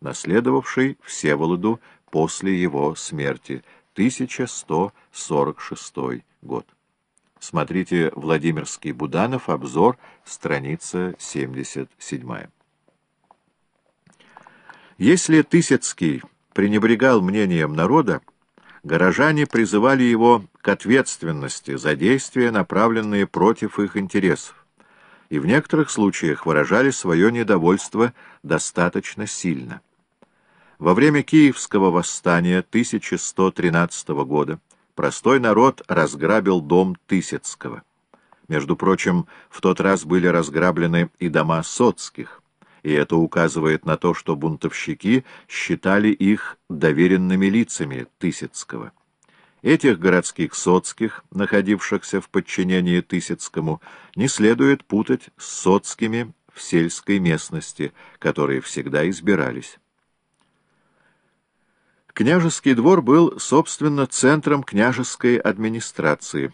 наследовавший Всеволоду после его смерти, 1146 год. Смотрите Владимирский Буданов, обзор, страница 77. Если Тысяцкий пренебрегал мнением народа, горожане призывали его к ответственности за действия, направленные против их интересов, и в некоторых случаях выражали свое недовольство достаточно сильно. Во время Киевского восстания 1113 года простой народ разграбил дом Тысяцкого. Между прочим, в тот раз были разграблены и дома Соцких, и это указывает на то, что бунтовщики считали их доверенными лицами Тысяцкого. Этих городских соцких, находившихся в подчинении Тысяцкому, не следует путать с соцкими в сельской местности, которые всегда избирались. Княжеский двор был, собственно, центром княжеской администрации.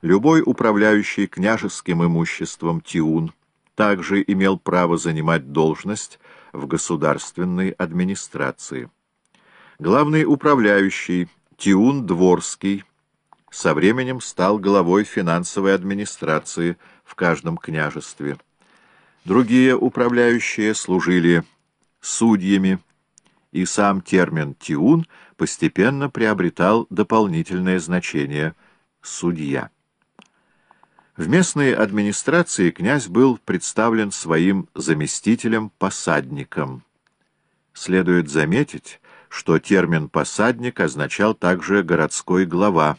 Любой управляющий княжеским имуществом Тиун также имел право занимать должность в государственной администрации. Главный управляющий Тиун Дворский со временем стал главой финансовой администрации в каждом княжестве. Другие управляющие служили судьями, и сам термин «тиун» постепенно приобретал дополнительное значение «судья». В местной администрации князь был представлен своим заместителем-посадником. Следует заметить, что термин «посадник» означал также «городской глава».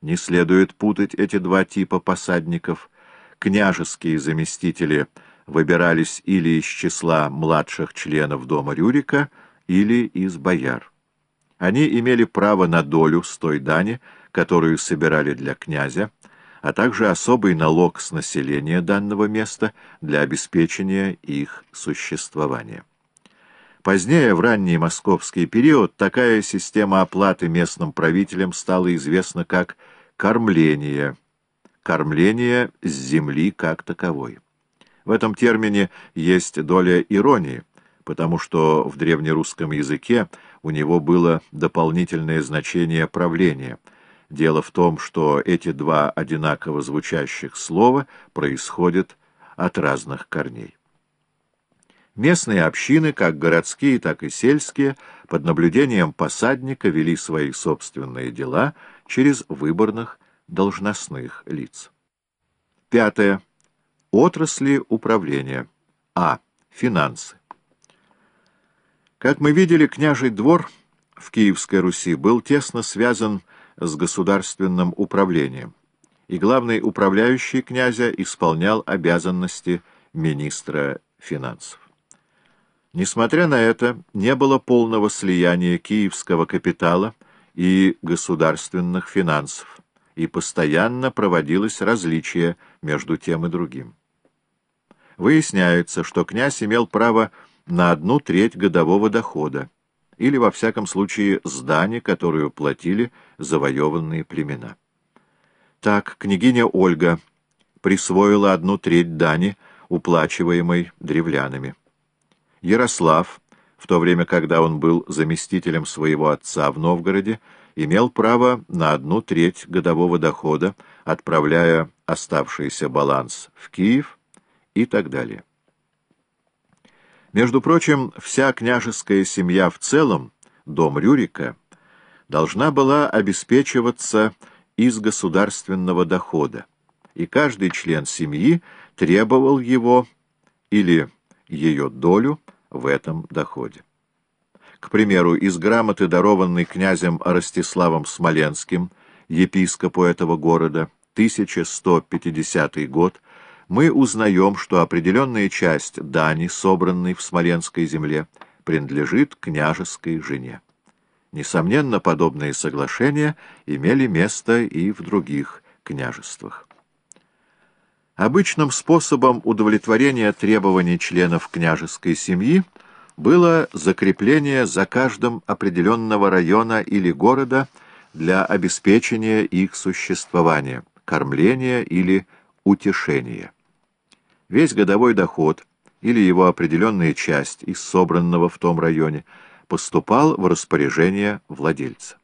Не следует путать эти два типа посадников. Княжеские заместители выбирались или из числа младших членов дома Рюрика – или из бояр. Они имели право на долю с той дани, которую собирали для князя, а также особый налог с населения данного места для обеспечения их существования. Позднее, в ранний московский период, такая система оплаты местным правителям стала известна как «кормление», «кормление с земли как таковой». В этом термине есть доля иронии, потому что в древнерусском языке у него было дополнительное значение правления. Дело в том, что эти два одинаково звучащих слова происходят от разных корней. Местные общины, как городские, так и сельские, под наблюдением посадника вели свои собственные дела через выборных должностных лиц. Пятое. Отрасли управления. А. Финансы. Как мы видели, княжий двор в Киевской Руси был тесно связан с государственным управлением, и главный управляющий князя исполнял обязанности министра финансов. Несмотря на это, не было полного слияния киевского капитала и государственных финансов, и постоянно проводилось различие между тем и другим. Выясняется, что князь имел право на одну треть годового дохода, или, во всяком случае, с которую платили завоеванные племена. Так, княгиня Ольга присвоила одну треть дани, уплачиваемой древлянами. Ярослав, в то время, когда он был заместителем своего отца в Новгороде, имел право на одну треть годового дохода, отправляя оставшийся баланс в Киев и так далее. Между прочим, вся княжеская семья в целом, дом Рюрика, должна была обеспечиваться из государственного дохода, и каждый член семьи требовал его или ее долю в этом доходе. К примеру, из грамоты, дарованной князем Ростиславом Смоленским, епископу этого города, 1150 год, мы узнаем, что определенная часть дани, собранной в Смоленской земле, принадлежит княжеской жене. Несомненно, подобные соглашения имели место и в других княжествах. Обычным способом удовлетворения требований членов княжеской семьи было закрепление за каждым определенного района или города для обеспечения их существования, кормления или утешения. Весь годовой доход или его определенная часть из собранного в том районе поступал в распоряжение владельца.